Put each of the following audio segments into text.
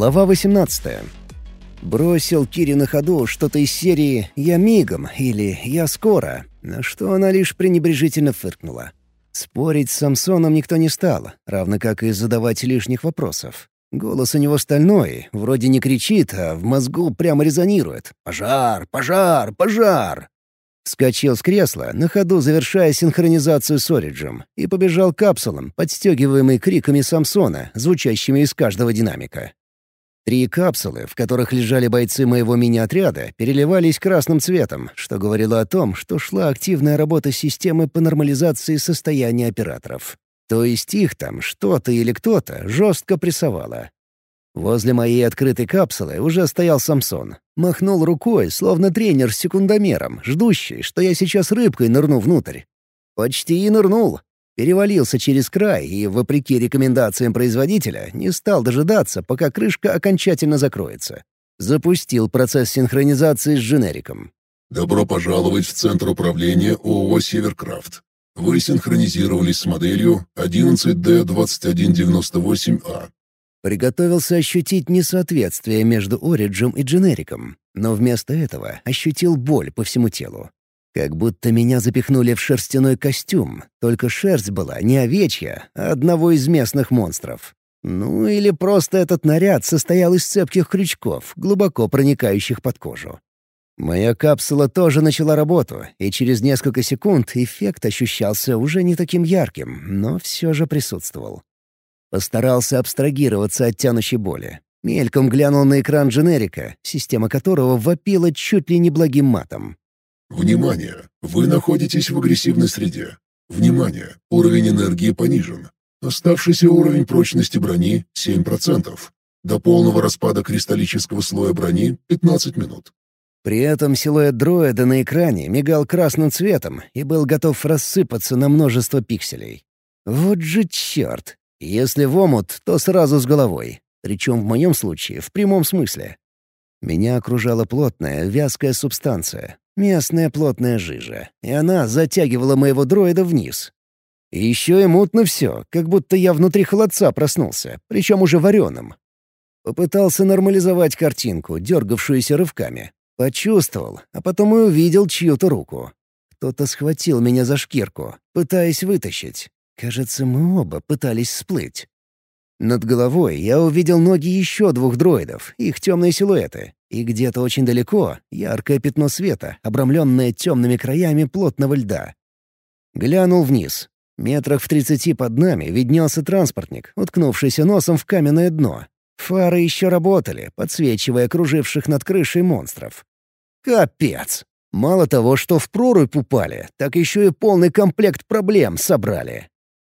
Глава 18. Бросил Кире на ходу что-то из серии «Я мигом» или «Я скоро», на что она лишь пренебрежительно фыркнула. Спорить с Самсоном никто не стал, равно как и задавать лишних вопросов. Голос у него стальной, вроде не кричит, а в мозгу прямо резонирует. «Пожар! Пожар! Пожар!» Вскочил с кресла, на ходу завершая синхронизацию с Ориджем, и побежал капсулам, подстегиваемый криками Самсона, звучащими из каждого динамика. Три капсулы, в которых лежали бойцы моего мини-отряда, переливались красным цветом, что говорило о том, что шла активная работа системы по нормализации состояния операторов. То есть их там что-то или кто-то жестко прессовало. Возле моей открытой капсулы уже стоял Самсон. Махнул рукой, словно тренер с секундомером, ждущий, что я сейчас рыбкой нырну внутрь. Почти и нырнул. Перевалился через край и, вопреки рекомендациям производителя, не стал дожидаться, пока крышка окончательно закроется. Запустил процесс синхронизации с дженериком. «Добро пожаловать в Центр управления ООО «Северкрафт». Вы синхронизировались с моделью 11D2198A. Приготовился ощутить несоответствие между Ориджем и Дженериком, но вместо этого ощутил боль по всему телу. Как будто меня запихнули в шерстяной костюм, только шерсть была не овечья, а одного из местных монстров. Ну или просто этот наряд состоял из цепких крючков, глубоко проникающих под кожу. Моя капсула тоже начала работу, и через несколько секунд эффект ощущался уже не таким ярким, но все же присутствовал. Постарался абстрагироваться от тянущей боли. Мельком глянул на экран дженерика, система которого вопила чуть ли не благим матом. «Внимание! Вы находитесь в агрессивной среде. Внимание! Уровень энергии понижен. Оставшийся уровень прочности брони — 7%. До полного распада кристаллического слоя брони — 15 минут. При этом силуэт дроида на экране мигал красным цветом и был готов рассыпаться на множество пикселей. Вот же черт! Если в омут, то сразу с головой. Причем в моем случае в прямом смысле. Меня окружала плотная, вязкая субстанция, местная плотная жижа, и она затягивала моего дроида вниз. И еще и мутно все, как будто я внутри холодца проснулся, причем уже вареным. Попытался нормализовать картинку, дергавшуюся рывками. Почувствовал, а потом и увидел чью-то руку. Кто-то схватил меня за шкирку, пытаясь вытащить. Кажется, мы оба пытались всплыть. Над головой я увидел ноги еще двух дроидов, их темные силуэты, и где-то очень далеко яркое пятно света, обрамленное темными краями плотного льда. Глянул вниз. Метрах в тридцати под нами виднелся транспортник, уткнувшийся носом в каменное дно. Фары еще работали, подсвечивая круживших над крышей монстров. Капец! Мало того, что в прорубь упали, так еще и полный комплект проблем собрали.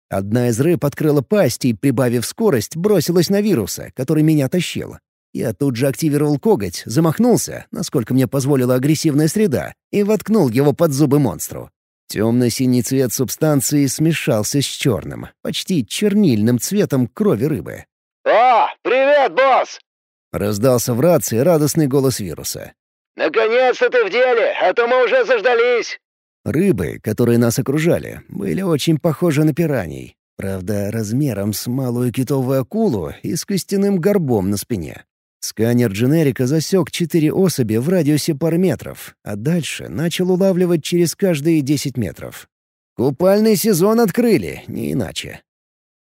Одна из рыб открыла пасть и, прибавив скорость, бросилась на вируса, который меня тащил. Я тут же активировал коготь, замахнулся, насколько мне позволила агрессивная среда, и воткнул его под зубы монстру. Темно-синий цвет субстанции смешался с черным, почти чернильным цветом крови рыбы. «О, привет, босс!» — раздался в рации радостный голос вируса. «Наконец-то ты в деле, а то мы уже заждались!» Рыбы, которые нас окружали, были очень похожи на пираний. Правда, размером с малую китовую акулу и с костяным горбом на спине. Сканер дженерика засек четыре особи в радиусе пары метров, а дальше начал улавливать через каждые десять метров. Купальный сезон открыли, не иначе.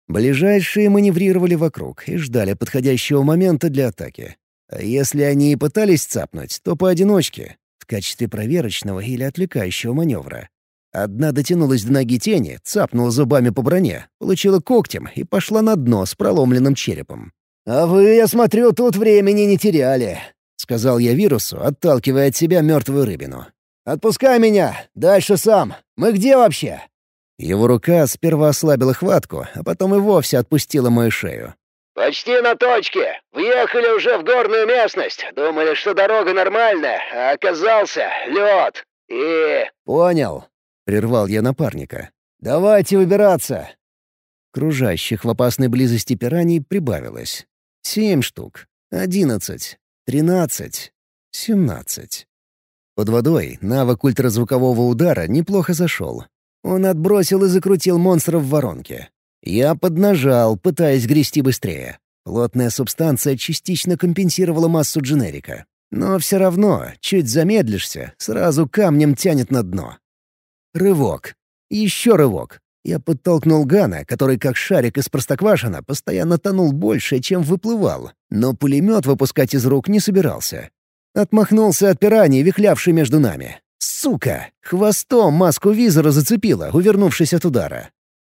Ближайшие маневрировали вокруг и ждали подходящего момента для атаки. А если они и пытались цапнуть, то поодиночке, в качестве проверочного или отвлекающего маневра. Одна дотянулась до ноги тени, цапнула зубами по броне, получила когтем и пошла на дно с проломленным черепом. «А вы, я смотрю, тут времени не теряли», — сказал я вирусу, отталкивая от себя мертвую рыбину. «Отпускай меня! Дальше сам! Мы где вообще?» Его рука сперва ослабила хватку, а потом и вовсе отпустила мою шею. «Почти на точке. Въехали уже в горную местность. Думали, что дорога нормальная, а оказался лед. И...» «Понял», — прервал я напарника. «Давайте выбираться». Кружащих в опасной близости пираний прибавилось. Семь штук, одиннадцать, тринадцать, семнадцать. Под водой навык ультразвукового удара неплохо зашел. Он отбросил и закрутил монстра в воронке. Я поднажал, пытаясь грести быстрее. Плотная субстанция частично компенсировала массу дженерика. Но все равно, чуть замедлишься, сразу камнем тянет на дно. Рывок. Еще рывок. Я подтолкнул Гана, который, как шарик из простоквашина, постоянно тонул больше, чем выплывал, но пулемет выпускать из рук не собирался. Отмахнулся от пираний, вихлявшей между нами. Сука! Хвостом маску визора зацепила, увернувшись от удара.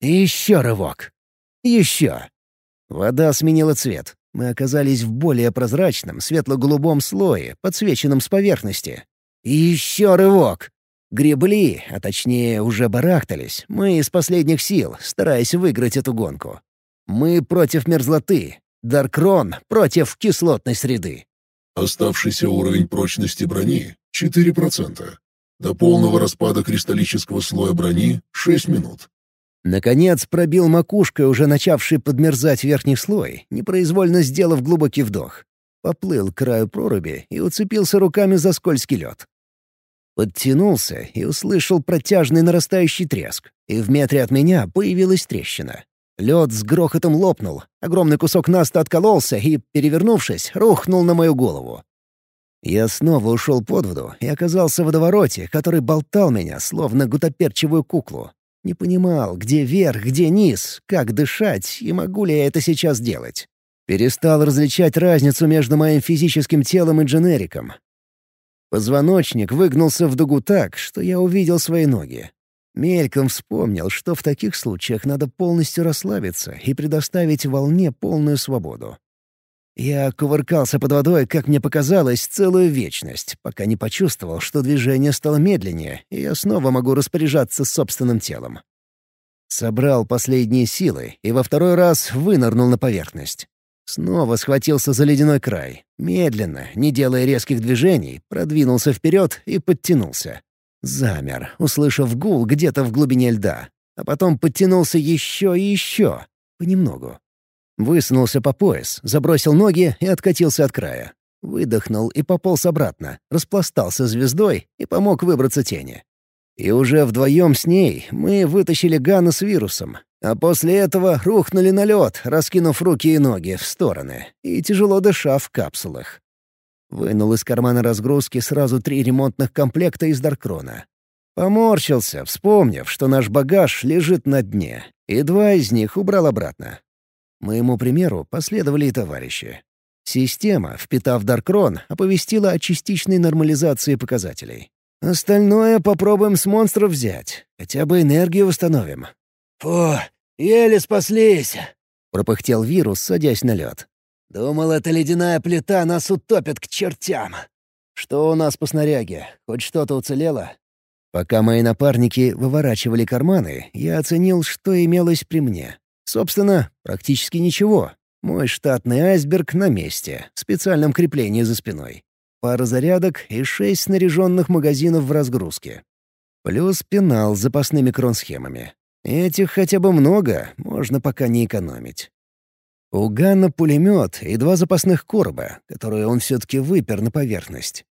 Еще рывок. Еще. Вода сменила цвет. Мы оказались в более прозрачном, светло-голубом слое, подсвеченном с поверхности. еще рывок. Гребли, а точнее уже барахтались, мы из последних сил, стараясь выиграть эту гонку. Мы против мерзлоты, Даркрон против кислотной среды. Оставшийся уровень прочности брони — 4%. До полного распада кристаллического слоя брони — 6 минут. Наконец пробил макушкой уже начавший подмерзать верхний слой, непроизвольно сделав глубокий вдох. Поплыл к краю проруби и уцепился руками за скользкий лед. Подтянулся и услышал протяжный нарастающий треск, и в метре от меня появилась трещина. Лед с грохотом лопнул, огромный кусок наста откололся и, перевернувшись, рухнул на мою голову. Я снова ушел под воду и оказался в водовороте, который болтал меня, словно гутоперчивую куклу. Не понимал, где верх, где низ, как дышать и могу ли я это сейчас делать. Перестал различать разницу между моим физическим телом и дженериком. Позвоночник выгнулся в дугу так, что я увидел свои ноги. Мельком вспомнил, что в таких случаях надо полностью расслабиться и предоставить волне полную свободу. Я кувыркался под водой, как мне показалось, целую вечность, пока не почувствовал, что движение стало медленнее, и я снова могу распоряжаться собственным телом. Собрал последние силы и во второй раз вынырнул на поверхность. Снова схватился за ледяной край. Медленно, не делая резких движений, продвинулся вперед и подтянулся. Замер, услышав гул где-то в глубине льда. А потом подтянулся еще и еще. Понемногу. Высунулся по пояс, забросил ноги и откатился от края. Выдохнул и пополз обратно, распластался звездой и помог выбраться тени. И уже вдвоем с ней мы вытащили Гана с вирусом, а после этого рухнули на лед, раскинув руки и ноги в стороны и тяжело дыша в капсулах. Вынул из кармана разгрузки сразу три ремонтных комплекта из Даркрона. Поморщился, вспомнив, что наш багаж лежит на дне, и два из них убрал обратно. Моему примеру последовали и товарищи. Система, впитав Даркрон, оповестила о частичной нормализации показателей. Остальное попробуем с монстров взять. Хотя бы энергию восстановим. «Фу, еле спаслись!» — пропыхтел вирус, садясь на лед. Думал, эта ледяная плита нас утопит к чертям. Что у нас по снаряге? Хоть что-то уцелело? Пока мои напарники выворачивали карманы, я оценил, что имелось при мне. Собственно, практически ничего. Мой штатный айсберг на месте, в специальном креплении за спиной. Пара зарядок и шесть снаряженных магазинов в разгрузке. Плюс пенал с запасными кронсхемами. Этих хотя бы много, можно пока не экономить. У Ганна пулемет и два запасных короба, которые он все-таки выпер на поверхность.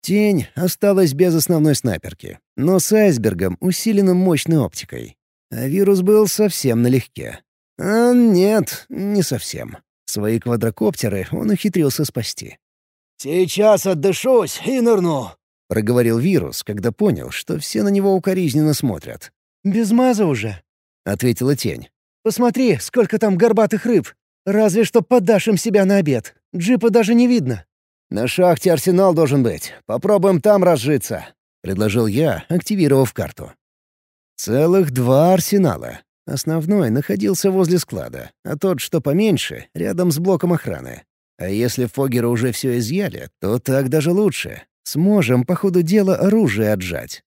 Тень осталась без основной снайперки, но с айсбергом, усиленным мощной оптикой. А вирус был совсем налегке. А нет, не совсем. Свои квадрокоптеры он ухитрился спасти. «Сейчас отдышусь и нырну», — проговорил вирус, когда понял, что все на него укоризненно смотрят. «Без маза уже», — ответила тень. «Посмотри, сколько там горбатых рыб. Разве что подашь им себя на обед. Джипа даже не видно». «На шахте арсенал должен быть. Попробуем там разжиться», — предложил я, активировав карту. Целых два арсенала. Основной находился возле склада, а тот, что поменьше, рядом с блоком охраны. А если Фогера уже все изъяли, то так даже лучше. Сможем по ходу дела оружие отжать.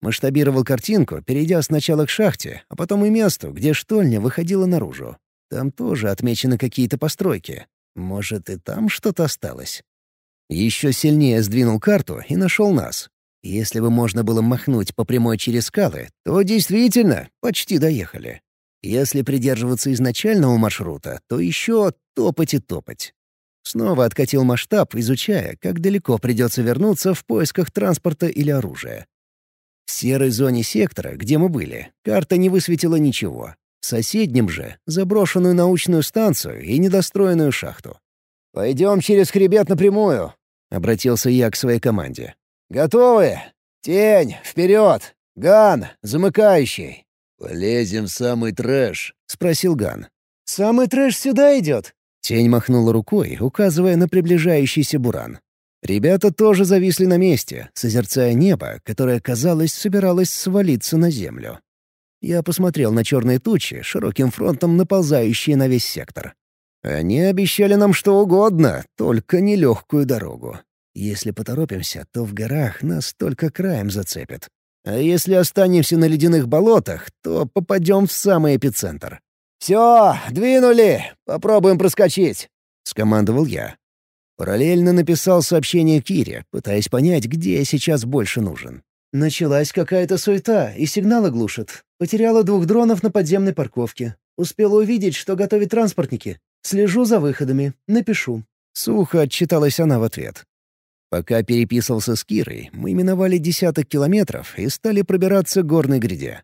Масштабировал картинку, перейдя сначала к шахте, а потом и месту, где штольня выходила наружу. Там тоже отмечены какие-то постройки. Может, и там что-то осталось. Еще сильнее сдвинул карту и нашел нас. Если бы можно было махнуть по прямой через скалы, то действительно почти доехали. Если придерживаться изначального маршрута, то еще топать и топать. Снова откатил масштаб, изучая, как далеко придется вернуться в поисках транспорта или оружия. В серой зоне сектора, где мы были, карта не высветила ничего. В соседнем же — заброшенную научную станцию и недостроенную шахту. «Пойдем через хребет напрямую», — обратился я к своей команде. «Готовы? Тень, вперед! Ган, замыкающий!» «Полезем в самый трэш», — спросил Ган. «Самый трэш сюда идет?» Тень махнула рукой, указывая на приближающийся буран. Ребята тоже зависли на месте, созерцая небо, которое, казалось, собиралось свалиться на землю. Я посмотрел на черные тучи, широким фронтом наползающие на весь сектор. Они обещали нам что угодно, только не легкую дорогу. Если поторопимся, то в горах нас только краем зацепят. А если останемся на ледяных болотах, то попадем в самый эпицентр. «Все, двинули! Попробуем проскочить!» — скомандовал я. Параллельно написал сообщение Кире, пытаясь понять, где я сейчас больше нужен. Началась какая-то суета, и сигналы глушат. Потеряла двух дронов на подземной парковке. Успела увидеть, что готовят транспортники. Слежу за выходами. Напишу. Сухо отчиталась она в ответ. Пока переписывался с Кирой, мы миновали десяток километров и стали пробираться к горной гряде.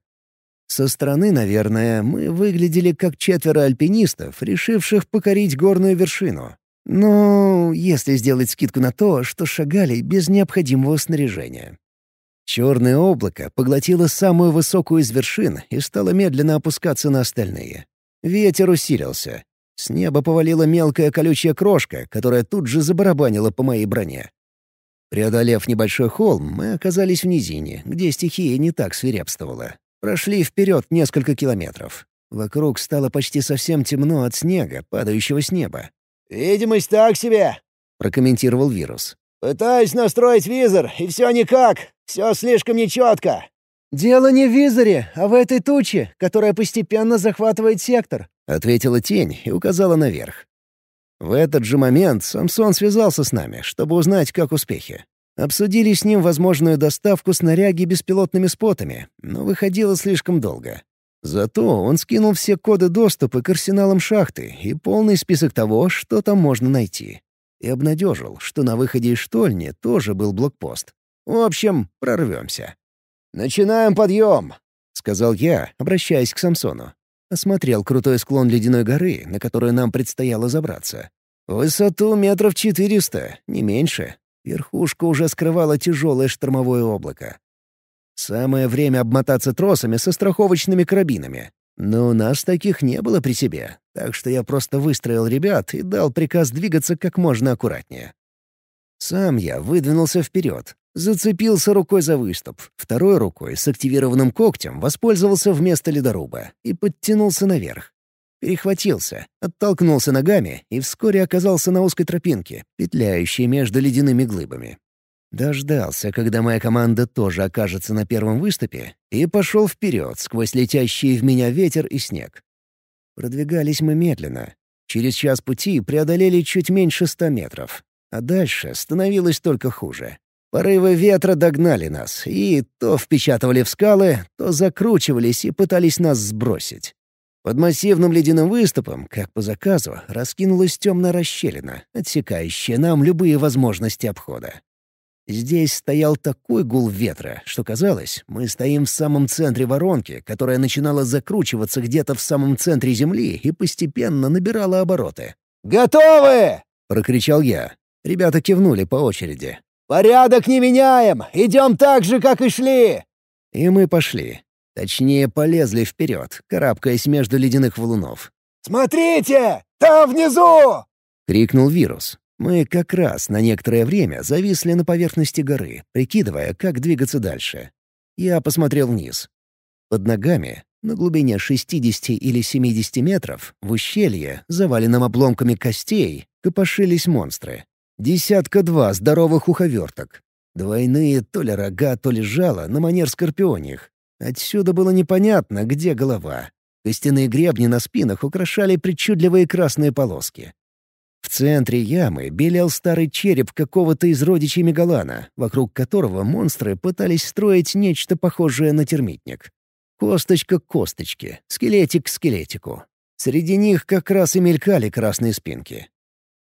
Со стороны, наверное, мы выглядели как четверо альпинистов, решивших покорить горную вершину. Но если сделать скидку на то, что шагали без необходимого снаряжения. Черное облако поглотило самую высокую из вершин и стало медленно опускаться на остальные. Ветер усилился. С неба повалила мелкая колючая крошка, которая тут же забарабанила по моей броне. Преодолев небольшой холм, мы оказались в низине, где стихия не так свирепствовала. Прошли вперед несколько километров. Вокруг стало почти совсем темно от снега, падающего с неба. «Видимость так себе», — прокомментировал вирус. «Пытаюсь настроить визор, и все никак. Все слишком нечетко». «Дело не в визоре, а в этой туче, которая постепенно захватывает сектор», — ответила тень и указала наверх. В этот же момент Самсон связался с нами, чтобы узнать, как успехи. Обсудили с ним возможную доставку снаряги беспилотными спотами, но выходило слишком долго. Зато он скинул все коды доступа к арсеналам шахты и полный список того, что там можно найти. И обнадежил, что на выходе из штольни тоже был блокпост. В общем, прорвемся. «Начинаем подъем!» — сказал я, обращаясь к Самсону. Осмотрел крутой склон ледяной горы, на которую нам предстояло забраться. Высоту метров четыреста, не меньше. Верхушка уже скрывала тяжелое штормовое облако. Самое время обмотаться тросами со страховочными карабинами. Но у нас таких не было при себе, так что я просто выстроил ребят и дал приказ двигаться как можно аккуратнее. Сам я выдвинулся вперед, зацепился рукой за выступ, второй рукой с активированным когтем воспользовался вместо ледоруба и подтянулся наверх. Перехватился, оттолкнулся ногами и вскоре оказался на узкой тропинке, петляющей между ледяными глыбами. Дождался, когда моя команда тоже окажется на первом выступе, и пошел вперед сквозь летящие в меня ветер и снег. Продвигались мы медленно. Через час пути преодолели чуть меньше ста метров. А дальше становилось только хуже. Порывы ветра догнали нас и то впечатывали в скалы, то закручивались и пытались нас сбросить. Под массивным ледяным выступом, как по заказу, раскинулась темная расщелина, отсекающая нам любые возможности обхода. Здесь стоял такой гул ветра, что казалось, мы стоим в самом центре воронки, которая начинала закручиваться где-то в самом центре Земли и постепенно набирала обороты. «Готовы!» — прокричал я. Ребята кивнули по очереди. «Порядок не меняем! Идем так же, как и шли!» И мы пошли. Точнее, полезли вперед, карабкаясь между ледяных валунов. «Смотрите! Там внизу!» — крикнул вирус. Мы как раз на некоторое время зависли на поверхности горы, прикидывая, как двигаться дальше. Я посмотрел вниз. Под ногами, на глубине 60 или 70 метров, в ущелье, заваленном обломками костей, копошились монстры. Десятка-два здоровых уховерток. Двойные то ли рога, то ли жало на манер скорпионих. Отсюда было непонятно, где голова. Костяные гребни на спинах украшали причудливые красные полоски. В центре ямы белел старый череп какого-то из родичей Мегалана, вокруг которого монстры пытались строить нечто похожее на термитник. Косточка к косточке, скелетик к скелетику. Среди них как раз и мелькали красные спинки.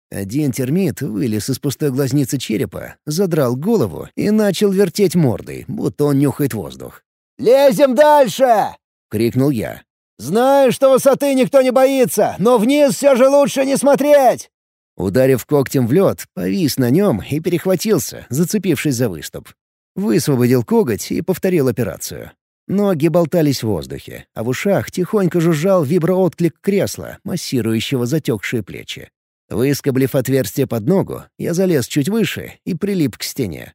Один термит вылез из пустой глазницы черепа, задрал голову и начал вертеть мордой, будто он нюхает воздух. «Лезем дальше!» — крикнул я. «Знаю, что высоты никто не боится, но вниз все же лучше не смотреть!» Ударив когтем в лед, повис на нем и перехватился, зацепившись за выступ. Высвободил коготь и повторил операцию. Ноги болтались в воздухе, а в ушах тихонько жужжал виброотклик кресла, массирующего затекшие плечи. Выскоблив отверстие под ногу, я залез чуть выше и прилип к стене.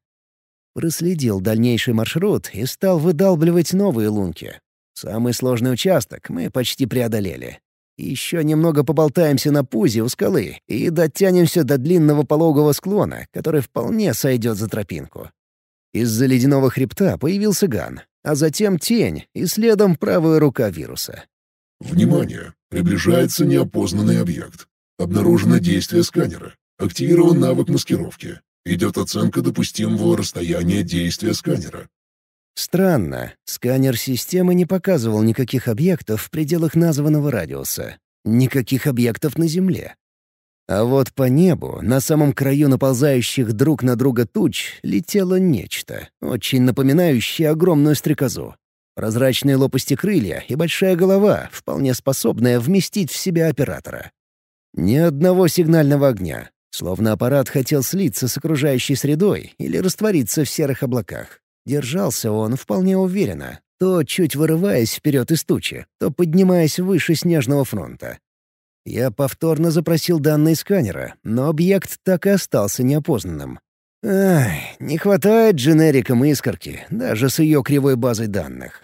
Проследил дальнейший маршрут и стал выдалбливать новые лунки. Самый сложный участок мы почти преодолели. Еще немного поболтаемся на пузе у скалы и дотянемся до длинного пологого склона, который вполне сойдет за тропинку. Из-за ледяного хребта появился Ган, а затем тень и следом правая рука вируса. «Внимание! Приближается неопознанный объект. Обнаружено действие сканера. Активирован навык маскировки. Идет оценка допустимого расстояния действия сканера. Странно, сканер системы не показывал никаких объектов в пределах названного радиуса. Никаких объектов на Земле. А вот по небу, на самом краю наползающих друг на друга туч, летело нечто, очень напоминающее огромную стрекозу. Прозрачные лопасти крылья и большая голова, вполне способная вместить в себя оператора. Ни одного сигнального огня, словно аппарат хотел слиться с окружающей средой или раствориться в серых облаках. Держался он вполне уверенно, то чуть вырываясь вперед из тучи, то поднимаясь выше снежного фронта. Я повторно запросил данные сканера, но объект так и остался неопознанным. Ай, не хватает дженерикам искорки, даже с ее кривой базой данных.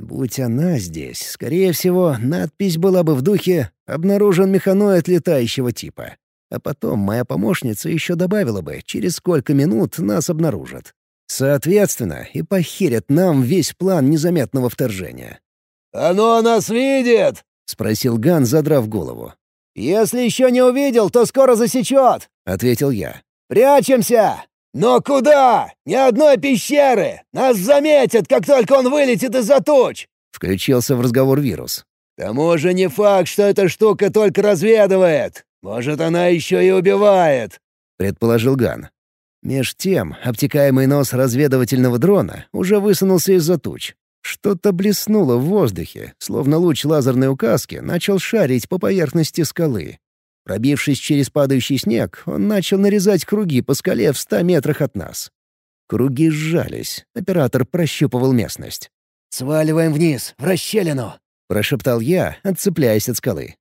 Будь она здесь, скорее всего, надпись была бы в духе «Обнаружен механоид летающего типа». А потом моя помощница еще добавила бы, через сколько минут нас обнаружат. Соответственно, и похерят нам весь план незаметного вторжения. «Оно нас видит!» — спросил Ган, задрав голову. «Если еще не увидел, то скоро засечет!» — ответил я. «Прячемся! Но куда? Ни одной пещеры! Нас заметят, как только он вылетит из-за туч!» — включился в разговор вирус. «К тому же не факт, что эта штука только разведывает. Может, она еще и убивает», — предположил Ган. Меж тем, обтекаемый нос разведывательного дрона уже высунулся из-за туч. Что-то блеснуло в воздухе, словно луч лазерной указки начал шарить по поверхности скалы. Пробившись через падающий снег, он начал нарезать круги по скале в ста метрах от нас. Круги сжались, оператор прощупывал местность. «Сваливаем вниз, в расщелину!» — прошептал я, отцепляясь от скалы.